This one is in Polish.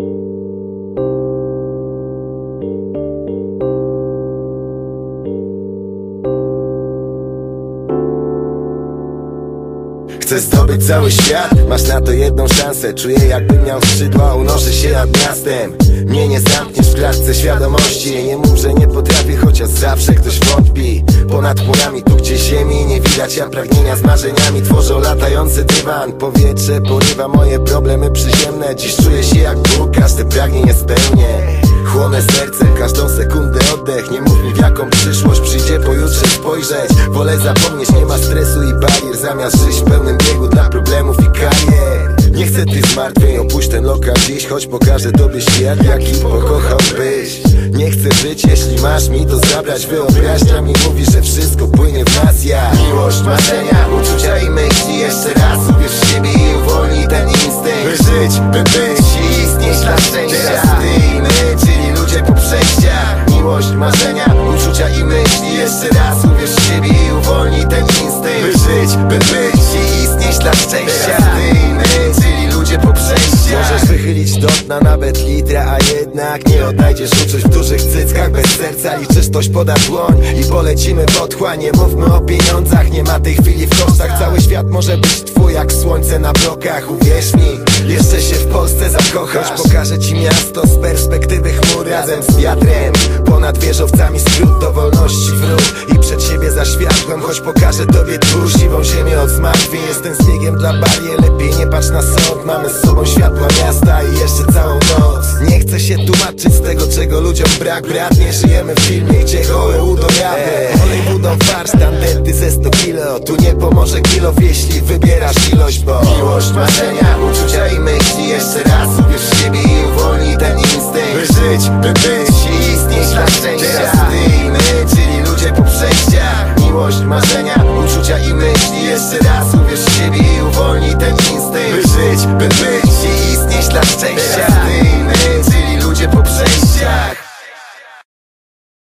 you. Chcesz zdobyć cały świat? Masz na to jedną szansę. Czuję jakbym miał skrzydła, unoszę się nad miastem. Mnie nie zamkniesz w klatce świadomości. Nie że nie potrafię, chociaż zawsze ktoś wątpi. Ponad chmurami, tu gdzie ziemi nie widać Ja pragnienia z marzeniami tworzą latający dywan. Powietrze porywa moje problemy przyziemne. Dziś czuję się jak Bóg, każde pragnienie spełnię Chłonę serce, każdą sekundę oddech. Nie mów mi w jaką przyszłość przyjdzie pojutrze spojrzeć. Wolę zapomnieć, nie ma stresu i barier. Zamiast żyć w lokal dziś Choć pokażę tobie świat, jaki pokochałbyś Nie chcę żyć, jeśli masz mi to zabrać. Wyobraźnia mi mówi, że wszystko płynie w nas ja Miłość, marzenia, uczucia i myśli Jeszcze raz uwierz w siebie i uwolnij ten instynkt. By żyć, by być i istnieć dla szczęścia. Teraz ty i my, czyli ludzie po przejściach. Miłość, marzenia, uczucia i myśli Jeszcze raz uwierz w siebie i uwolnij ten instynkt. By żyć, by być i istnieć dla szczęścia wychylić do dna nawet litra, a jednak Nie odnajdziesz uczuć w dużych cyckach bez serca. Liczysz ktoś poda dłoń i polecimy w otchłań Nie mówmy o pieniądzach, nie ma tej chwili w kosztach. Cały świat może być twój jak słońce na blokach. Uwierz mi, jeszcze się w Polsce zakochasz. Choć pokażę ci miasto Razem z wiatrem, ponad wieżowcami skrót do wolności wrót. I przed siebie za światłem, choć pokażę tobie twór Siwą ziemię od zmartwień, jestem zbiegiem dla barier. Lepiej nie patrz na sąd, mamy z sobą światła miasta I jeszcze całą noc. Nie chcę się tłumaczyć z tego, czego ludziom brak. Brat, nie żyjemy w filmie, gdzie gołe udojawy. Hollywoodą farsz, tandety ze 100 kilo. Tu nie pomoże kilo, jeśli wybierasz ilość, bo Miłość, marzenia, uczucia bitch, the thing